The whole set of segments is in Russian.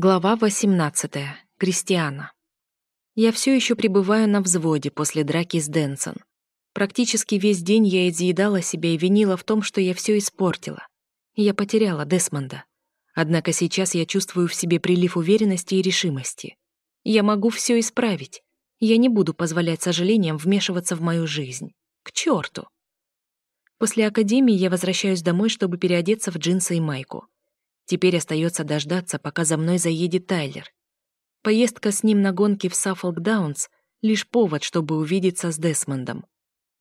Глава 18. Кристиана. Я все еще пребываю на взводе после драки с Дэнсон. Практически весь день я изъедала себя и винила в том, что я все испортила. Я потеряла Десмонда. Однако сейчас я чувствую в себе прилив уверенности и решимости. Я могу все исправить. Я не буду позволять сожалениям вмешиваться в мою жизнь. К черту! После академии я возвращаюсь домой, чтобы переодеться в джинсы и майку. Теперь остается дождаться, пока за мной заедет Тайлер. Поездка с ним на гонки в Саффолк Даунс — лишь повод, чтобы увидеться с Десмондом.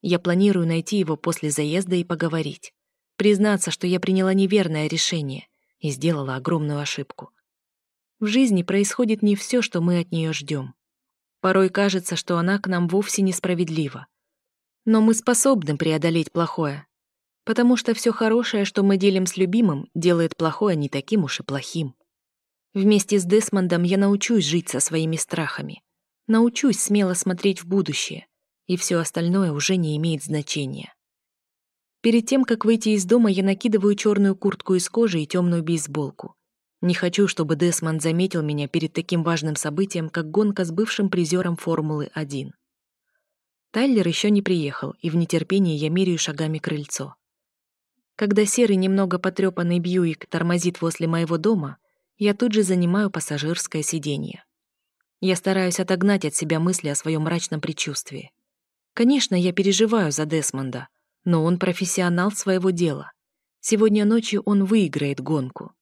Я планирую найти его после заезда и поговорить. Признаться, что я приняла неверное решение и сделала огромную ошибку. В жизни происходит не все, что мы от нее ждем. Порой кажется, что она к нам вовсе несправедлива. Но мы способны преодолеть плохое, потому что все хорошее, что мы делим с любимым, делает плохое не таким уж и плохим. Вместе с Десмондом я научусь жить со своими страхами, научусь смело смотреть в будущее, и все остальное уже не имеет значения. Перед тем, как выйти из дома, я накидываю черную куртку из кожи и темную бейсболку. Не хочу, чтобы Десмонд заметил меня перед таким важным событием, как гонка с бывшим призером Формулы-1. Тайлер еще не приехал, и в нетерпении я меряю шагами крыльцо. Когда серый немного потрепанный Бьюик тормозит возле моего дома, я тут же занимаю пассажирское сиденье. Я стараюсь отогнать от себя мысли о своем мрачном предчувствии. Конечно, я переживаю за Десмонда, но он профессионал своего дела. Сегодня ночью он выиграет гонку.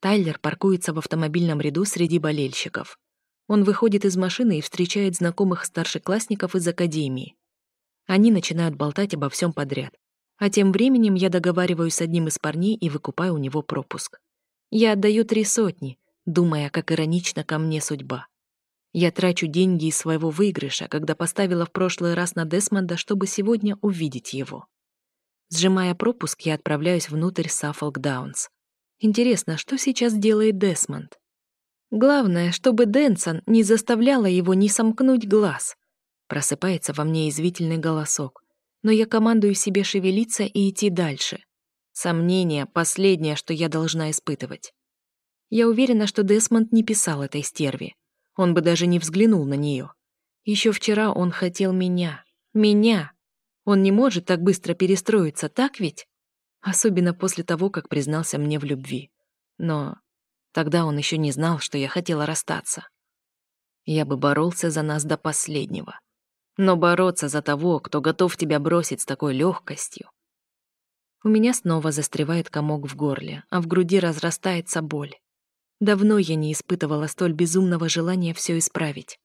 Тайлер паркуется в автомобильном ряду среди болельщиков. Он выходит из машины и встречает знакомых старшеклассников из академии. Они начинают болтать обо всем подряд. А тем временем я договариваюсь с одним из парней и выкупаю у него пропуск. Я отдаю три сотни, думая, как иронично ко мне судьба. Я трачу деньги из своего выигрыша, когда поставила в прошлый раз на Десмонда, чтобы сегодня увидеть его. Сжимая пропуск, я отправляюсь внутрь Саффолк Даунс. Интересно, что сейчас делает Десмонд? Главное, чтобы Дэнсон не заставляла его не сомкнуть глаз. Просыпается во мне извительный голосок но я командую себе шевелиться и идти дальше. Сомнение — последнее, что я должна испытывать. Я уверена, что Десмонд не писал этой стерви. Он бы даже не взглянул на нее. Еще вчера он хотел меня. Меня! Он не может так быстро перестроиться, так ведь? Особенно после того, как признался мне в любви. Но тогда он еще не знал, что я хотела расстаться. Я бы боролся за нас до последнего. Но бороться за того, кто готов тебя бросить с такой легкостью. У меня снова застревает комок в горле, а в груди разрастается боль. Давно я не испытывала столь безумного желания все исправить.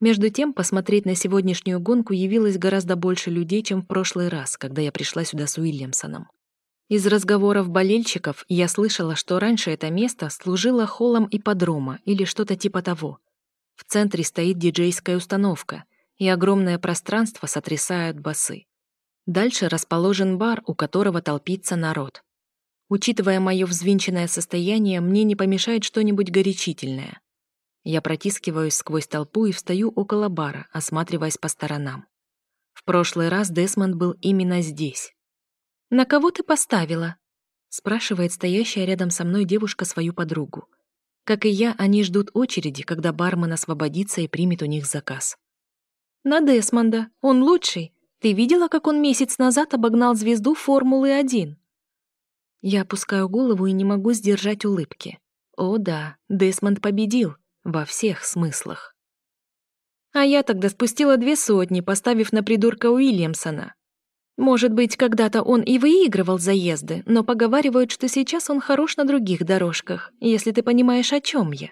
Между тем, посмотреть на сегодняшнюю гонку явилось гораздо больше людей, чем в прошлый раз, когда я пришла сюда с Уильямсоном. Из разговоров болельщиков я слышала, что раньше это место служило холлом ипподрома или что-то типа того. В центре стоит диджейская установка — и огромное пространство сотрясают басы. Дальше расположен бар, у которого толпится народ. Учитывая мое взвинченное состояние, мне не помешает что-нибудь горячительное. Я протискиваюсь сквозь толпу и встаю около бара, осматриваясь по сторонам. В прошлый раз Десмонд был именно здесь. «На кого ты поставила?» — спрашивает стоящая рядом со мной девушка свою подругу. Как и я, они ждут очереди, когда бармен освободится и примет у них заказ. На Десмонда. Он лучший. Ты видела, как он месяц назад обогнал звезду Формулы-1?» Я опускаю голову и не могу сдержать улыбки. О да, Десмонд победил. Во всех смыслах. А я тогда спустила две сотни, поставив на придурка Уильямсона. Может быть, когда-то он и выигрывал заезды, но поговаривают, что сейчас он хорош на других дорожках, если ты понимаешь, о чем я.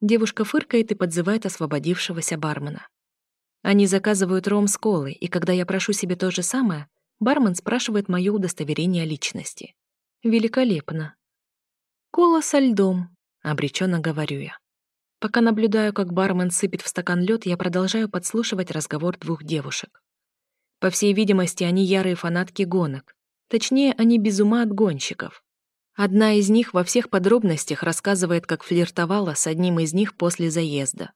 Девушка фыркает и подзывает освободившегося бармена. Они заказывают ром с колой, и когда я прошу себе то же самое, бармен спрашивает мое удостоверение личности. Великолепно. «Кола со льдом», — обреченно говорю я. Пока наблюдаю, как бармен сыпет в стакан лед, я продолжаю подслушивать разговор двух девушек. По всей видимости, они ярые фанатки гонок. Точнее, они без ума от гонщиков. Одна из них во всех подробностях рассказывает, как флиртовала с одним из них после заезда.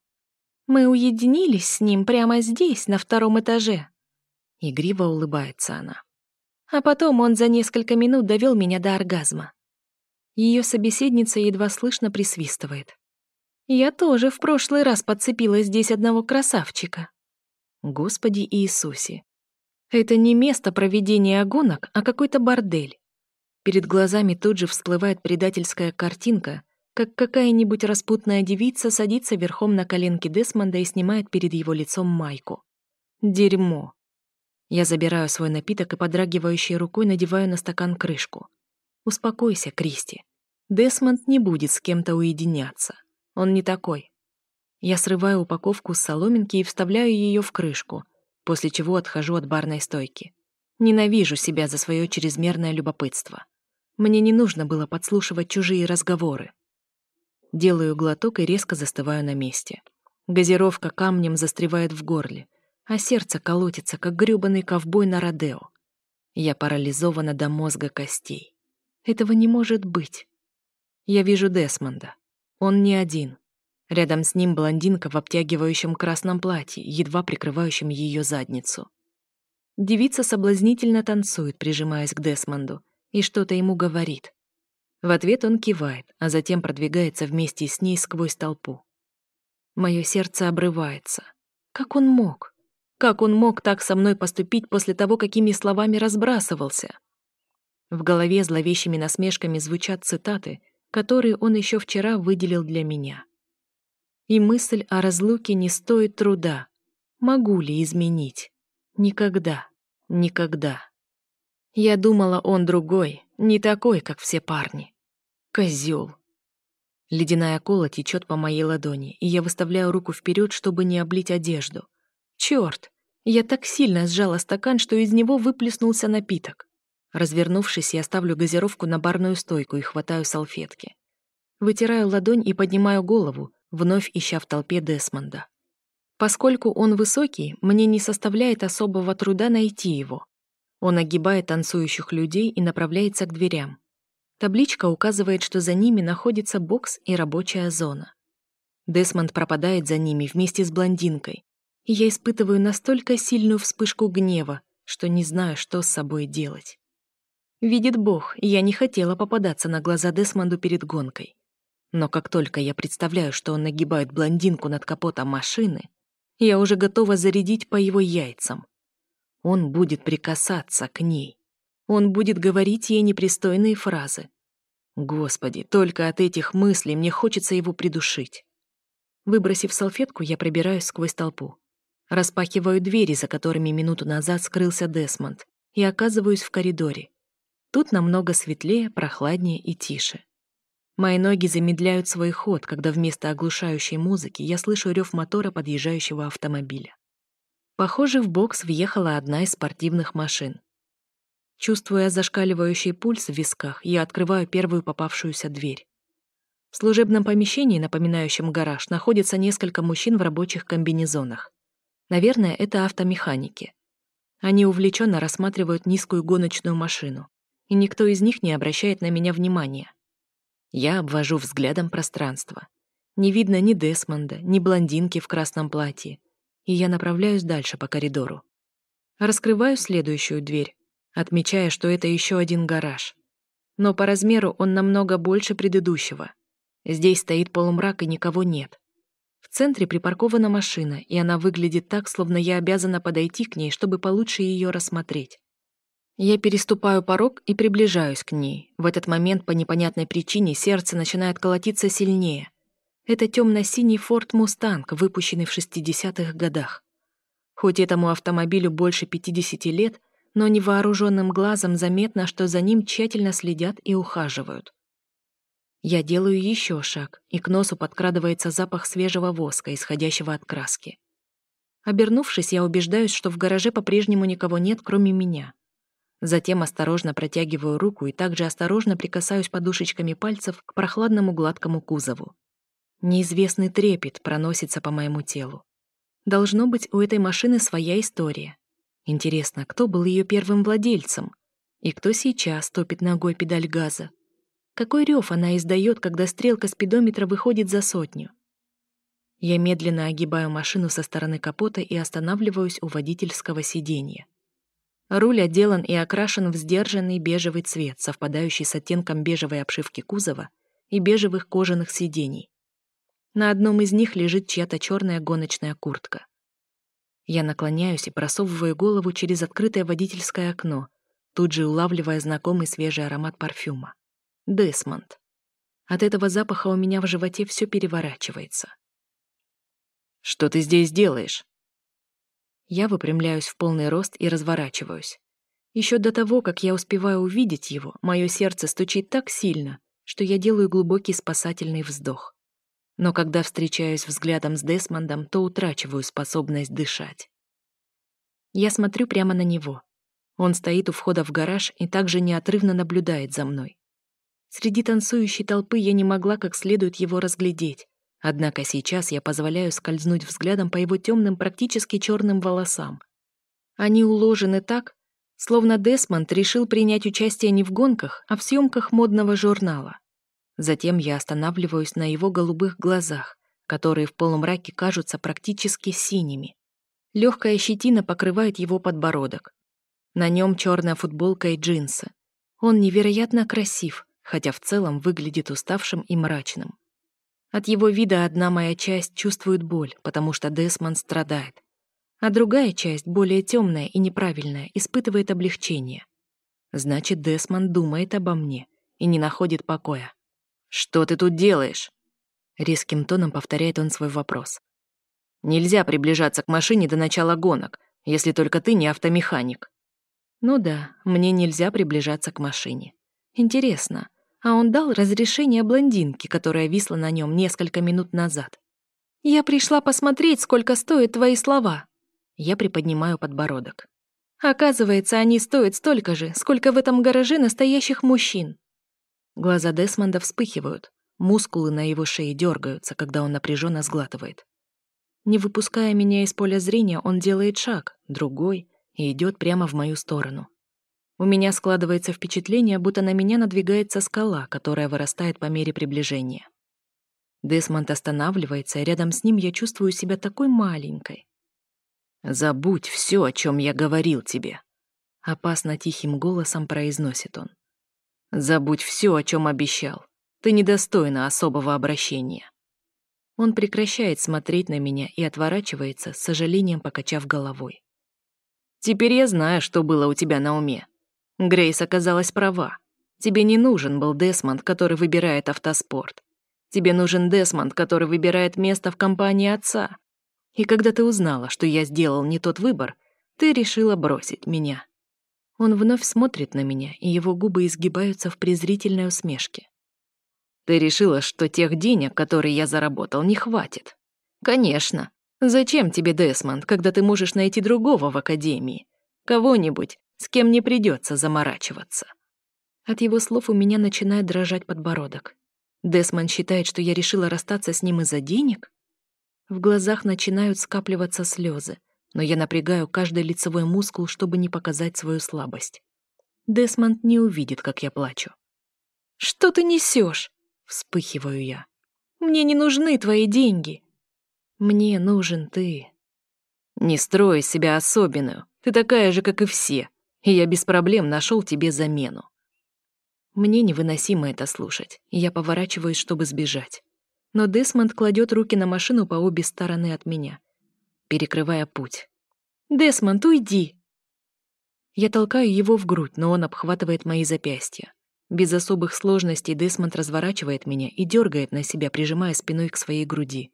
Мы уединились с ним прямо здесь, на втором этаже. Игриво улыбается она. А потом он за несколько минут довел меня до оргазма. Ее собеседница едва слышно присвистывает. «Я тоже в прошлый раз подцепила здесь одного красавчика». Господи Иисусе. Это не место проведения гонок, а какой-то бордель. Перед глазами тут же всплывает предательская картинка, как какая-нибудь распутная девица садится верхом на коленки Десмонда и снимает перед его лицом майку. Дерьмо. Я забираю свой напиток и подрагивающей рукой надеваю на стакан крышку. Успокойся, Кристи. Десмонд не будет с кем-то уединяться. Он не такой. Я срываю упаковку с соломинки и вставляю ее в крышку, после чего отхожу от барной стойки. Ненавижу себя за свое чрезмерное любопытство. Мне не нужно было подслушивать чужие разговоры. Делаю глоток и резко застываю на месте. Газировка камнем застревает в горле, а сердце колотится, как грёбаный ковбой на Родео. Я парализована до мозга костей. Этого не может быть. Я вижу Десмонда. Он не один. Рядом с ним блондинка в обтягивающем красном платье, едва прикрывающем ее задницу. Девица соблазнительно танцует, прижимаясь к Десмонду, и что-то ему говорит. В ответ он кивает, а затем продвигается вместе с ней сквозь толпу. Мое сердце обрывается. Как он мог? Как он мог так со мной поступить после того, какими словами разбрасывался? В голове зловещими насмешками звучат цитаты, которые он еще вчера выделил для меня. И мысль о разлуке не стоит труда. Могу ли изменить? Никогда. Никогда. Я думала, он другой, не такой, как все парни. Козел. Ледяная кола течет по моей ладони, и я выставляю руку вперед, чтобы не облить одежду. Черт! Я так сильно сжала стакан, что из него выплеснулся напиток. Развернувшись, я ставлю газировку на барную стойку и хватаю салфетки. Вытираю ладонь и поднимаю голову, вновь ища в толпе Десмонда. Поскольку он высокий, мне не составляет особого труда найти его. Он огибает танцующих людей и направляется к дверям. Табличка указывает, что за ними находится бокс и рабочая зона. Десмонд пропадает за ними вместе с блондинкой, и я испытываю настолько сильную вспышку гнева, что не знаю, что с собой делать. Видит Бог, я не хотела попадаться на глаза Десмонду перед гонкой. Но как только я представляю, что он нагибает блондинку над капотом машины, я уже готова зарядить по его яйцам. Он будет прикасаться к ней. Он будет говорить ей непристойные фразы. Господи, только от этих мыслей мне хочется его придушить. Выбросив салфетку, я пробираюсь сквозь толпу. Распахиваю двери, за которыми минуту назад скрылся Десмонд, и оказываюсь в коридоре. Тут намного светлее, прохладнее и тише. Мои ноги замедляют свой ход, когда вместо оглушающей музыки я слышу рев мотора подъезжающего автомобиля. Похоже, в бокс въехала одна из спортивных машин. Чувствуя зашкаливающий пульс в висках, я открываю первую попавшуюся дверь. В служебном помещении, напоминающем гараж, находится несколько мужчин в рабочих комбинезонах. Наверное, это автомеханики. Они увлеченно рассматривают низкую гоночную машину, и никто из них не обращает на меня внимания. Я обвожу взглядом пространство. Не видно ни Десмонда, ни блондинки в красном платье, и я направляюсь дальше по коридору. Раскрываю следующую дверь, отмечая, что это еще один гараж. Но по размеру он намного больше предыдущего. Здесь стоит полумрак и никого нет. В центре припаркована машина, и она выглядит так, словно я обязана подойти к ней, чтобы получше ее рассмотреть. Я переступаю порог и приближаюсь к ней. В этот момент по непонятной причине сердце начинает колотиться сильнее. Это темно-синий Ford Mustang, выпущенный в 60-х годах. Хоть этому автомобилю больше 50 лет, но невооруженным глазом заметно, что за ним тщательно следят и ухаживают. Я делаю еще шаг, и к носу подкрадывается запах свежего воска, исходящего от краски. Обернувшись, я убеждаюсь, что в гараже по-прежнему никого нет, кроме меня. Затем осторожно протягиваю руку и также осторожно прикасаюсь подушечками пальцев к прохладному гладкому кузову. Неизвестный трепет проносится по моему телу. Должно быть, у этой машины своя история. Интересно, кто был ее первым владельцем? И кто сейчас топит ногой педаль газа? Какой рев она издает, когда стрелка спидометра выходит за сотню? Я медленно огибаю машину со стороны капота и останавливаюсь у водительского сиденья. Руль отделан и окрашен в сдержанный бежевый цвет, совпадающий с оттенком бежевой обшивки кузова и бежевых кожаных сидений. На одном из них лежит чья-то черная гоночная куртка. Я наклоняюсь и просовываю голову через открытое водительское окно, тут же улавливая знакомый свежий аромат парфюма. Десмонд. От этого запаха у меня в животе все переворачивается. «Что ты здесь делаешь?» Я выпрямляюсь в полный рост и разворачиваюсь. Еще до того, как я успеваю увидеть его, мое сердце стучит так сильно, что я делаю глубокий спасательный вздох. Но когда встречаюсь взглядом с Десмондом, то утрачиваю способность дышать. Я смотрю прямо на него. Он стоит у входа в гараж и также неотрывно наблюдает за мной. Среди танцующей толпы я не могла как следует его разглядеть, Однако сейчас я позволяю скользнуть взглядом по его темным, практически черным волосам. Они уложены так, словно Десмонд решил принять участие не в гонках, а в съемках модного журнала. Затем я останавливаюсь на его голубых глазах, которые в полумраке кажутся практически синими. Легкая щетина покрывает его подбородок. На нем черная футболка и джинсы. Он невероятно красив, хотя в целом выглядит уставшим и мрачным. От его вида одна моя часть чувствует боль, потому что Десмонд страдает. А другая часть, более темная и неправильная, испытывает облегчение. Значит, Десмонд думает обо мне и не находит покоя. «Что ты тут делаешь?» Резким тоном повторяет он свой вопрос. «Нельзя приближаться к машине до начала гонок, если только ты не автомеханик». Ну да, мне нельзя приближаться к машине. Интересно, а он дал разрешение блондинке, которая висла на нем несколько минут назад. «Я пришла посмотреть, сколько стоят твои слова». Я приподнимаю подбородок. Оказывается, они стоят столько же, сколько в этом гараже настоящих мужчин. Глаза Десмонда вспыхивают, мускулы на его шее дергаются, когда он напряженно сглатывает. Не выпуская меня из поля зрения, он делает шаг, другой, и идет прямо в мою сторону. У меня складывается впечатление, будто на меня надвигается скала, которая вырастает по мере приближения. Десмонд останавливается, и рядом с ним я чувствую себя такой маленькой. «Забудь все, о чем я говорил тебе», — опасно тихим голосом произносит он. «Забудь все, о чем обещал. Ты недостойна особого обращения». Он прекращает смотреть на меня и отворачивается, с сожалением покачав головой. «Теперь я знаю, что было у тебя на уме. Грейс оказалась права. Тебе не нужен был Десмонд, который выбирает автоспорт. Тебе нужен Десмонд, который выбирает место в компании отца. И когда ты узнала, что я сделал не тот выбор, ты решила бросить меня. Он вновь смотрит на меня, и его губы изгибаются в презрительной усмешке. Ты решила, что тех денег, которые я заработал, не хватит. Конечно. Зачем тебе Десмонд, когда ты можешь найти другого в академии? Кого-нибудь, с кем не придется заморачиваться. От его слов у меня начинает дрожать подбородок. Десмон считает, что я решила расстаться с ним из-за денег? В глазах начинают скапливаться слезы, но я напрягаю каждый лицевой мускул, чтобы не показать свою слабость. Десмонд не увидит, как я плачу. «Что ты несешь? вспыхиваю я. «Мне не нужны твои деньги. Мне нужен ты». «Не строй себя особенную. Ты такая же, как и все и я без проблем нашел тебе замену. Мне невыносимо это слушать, и я поворачиваюсь, чтобы сбежать. Но Десмонд кладет руки на машину по обе стороны от меня, перекрывая путь. «Десмонд, уйди!» Я толкаю его в грудь, но он обхватывает мои запястья. Без особых сложностей Десмонд разворачивает меня и дергает на себя, прижимая спиной к своей груди.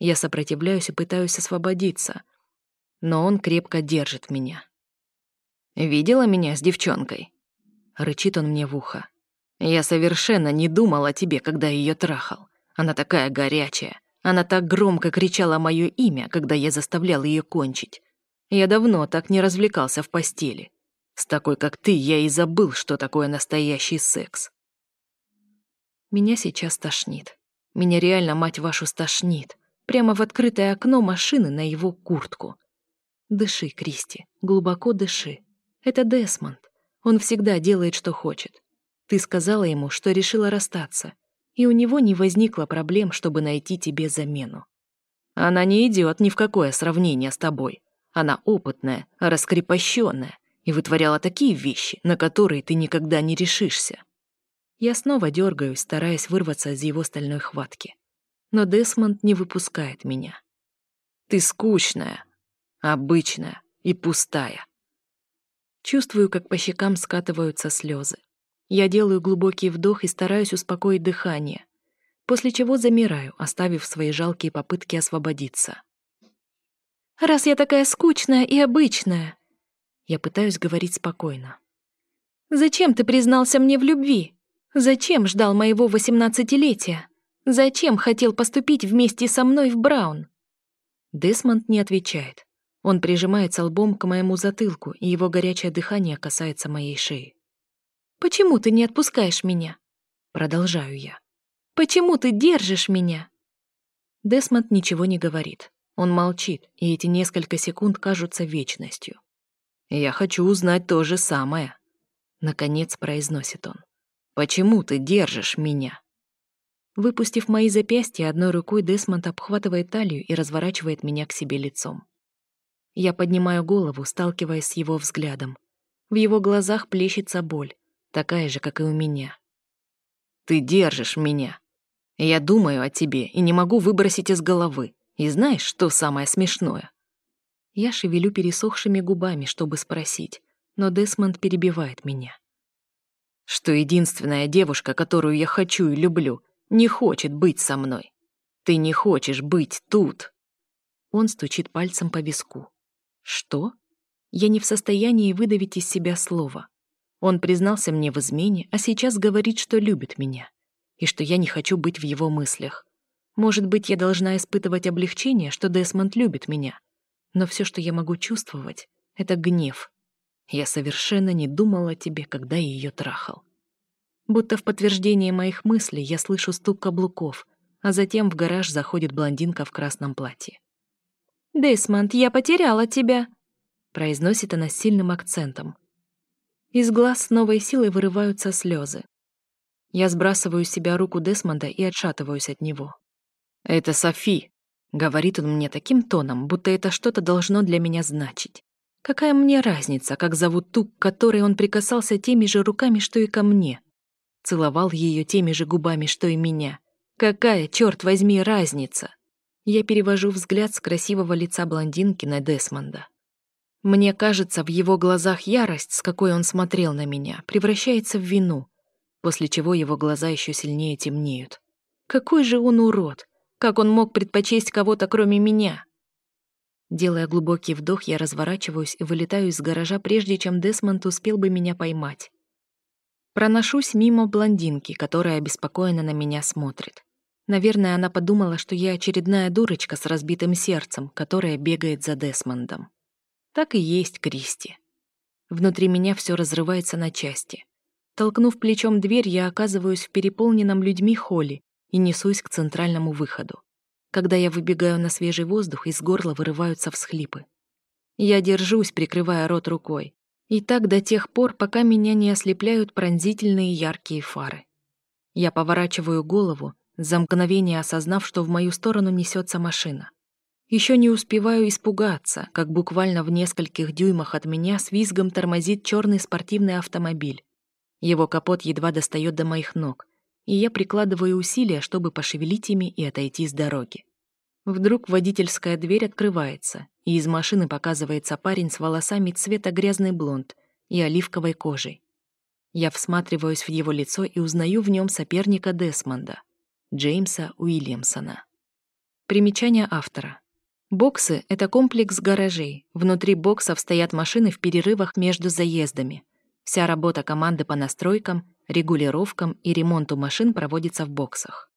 Я сопротивляюсь и пытаюсь освободиться, но он крепко держит меня. Видела меня с девчонкой?» Рычит он мне в ухо. «Я совершенно не думал о тебе, когда ее трахал. Она такая горячая. Она так громко кричала мое имя, когда я заставлял ее кончить. Я давно так не развлекался в постели. С такой, как ты, я и забыл, что такое настоящий секс». Меня сейчас тошнит. Меня реально, мать вашу, стошнит. Прямо в открытое окно машины на его куртку. Дыши, Кристи, глубоко дыши. Это Десмонд. Он всегда делает, что хочет. Ты сказала ему, что решила расстаться, и у него не возникло проблем, чтобы найти тебе замену. Она не идет ни в какое сравнение с тобой. Она опытная, раскрепощенная, и вытворяла такие вещи, на которые ты никогда не решишься. Я снова дергаюсь, стараясь вырваться из его стальной хватки. Но Десмонд не выпускает меня. Ты скучная, обычная и пустая. Чувствую, как по щекам скатываются слезы. Я делаю глубокий вдох и стараюсь успокоить дыхание, после чего замираю, оставив свои жалкие попытки освободиться. «Раз я такая скучная и обычная...» Я пытаюсь говорить спокойно. «Зачем ты признался мне в любви?» Зачем ждал моего восемнадцатилетия? Зачем хотел поступить вместе со мной в Браун? Десмонд не отвечает. Он прижимается лбом к моему затылку, и его горячее дыхание касается моей шеи. «Почему ты не отпускаешь меня?» Продолжаю я. «Почему ты держишь меня?» Десмонд ничего не говорит. Он молчит, и эти несколько секунд кажутся вечностью. «Я хочу узнать то же самое», — наконец произносит он. Почему ты держишь меня?» Выпустив мои запястья, одной рукой Десмонд обхватывает талию и разворачивает меня к себе лицом. Я поднимаю голову, сталкиваясь с его взглядом. В его глазах плещется боль, такая же, как и у меня. «Ты держишь меня. Я думаю о тебе и не могу выбросить из головы. И знаешь, что самое смешное?» Я шевелю пересохшими губами, чтобы спросить, но Десмонд перебивает меня что единственная девушка, которую я хочу и люблю, не хочет быть со мной. Ты не хочешь быть тут. Он стучит пальцем по виску. Что? Я не в состоянии выдавить из себя слово. Он признался мне в измене, а сейчас говорит, что любит меня. И что я не хочу быть в его мыслях. Может быть, я должна испытывать облегчение, что Десмонд любит меня. Но все, что я могу чувствовать, — это гнев, я совершенно не думал о тебе, когда ее трахал. Будто в подтверждение моих мыслей я слышу стук каблуков, а затем в гараж заходит блондинка в красном платье. «Десмонд, я потеряла тебя!» произносит она с сильным акцентом. Из глаз с новой силой вырываются слезы. Я сбрасываю с себя руку Десмонда и отшатываюсь от него. «Это Софи», — говорит он мне таким тоном, будто это что-то должно для меня значить. Какая мне разница, как зовут ту, к которой он прикасался теми же руками, что и ко мне? Целовал ее теми же губами, что и меня. Какая, черт возьми, разница? Я перевожу взгляд с красивого лица блондинки на Десмонда. Мне кажется, в его глазах ярость, с какой он смотрел на меня, превращается в вину, после чего его глаза еще сильнее темнеют. Какой же он урод! Как он мог предпочесть кого-то, кроме меня? Делая глубокий вдох, я разворачиваюсь и вылетаю из гаража, прежде чем Десмонд успел бы меня поймать. Проношусь мимо блондинки, которая обеспокоенно на меня смотрит. Наверное, она подумала, что я очередная дурочка с разбитым сердцем, которая бегает за Десмондом. Так и есть Кристи. Внутри меня все разрывается на части. Толкнув плечом дверь, я оказываюсь в переполненном людьми холле и несусь к центральному выходу. Когда я выбегаю на свежий воздух, из горла вырываются всхлипы. Я держусь, прикрывая рот рукой. И так до тех пор, пока меня не ослепляют пронзительные яркие фары. Я поворачиваю голову, за мгновение осознав, что в мою сторону несется машина. Еще не успеваю испугаться, как буквально в нескольких дюймах от меня с визгом тормозит черный спортивный автомобиль. Его капот едва достает до моих ног, и я прикладываю усилия, чтобы пошевелить ими и отойти с дороги. Вдруг водительская дверь открывается, и из машины показывается парень с волосами цвета грязный блонд и оливковой кожей. Я всматриваюсь в его лицо и узнаю в нем соперника Десмонда, Джеймса Уильямсона. Примечание автора. Боксы — это комплекс гаражей. Внутри боксов стоят машины в перерывах между заездами. Вся работа команды по настройкам, регулировкам и ремонту машин проводится в боксах.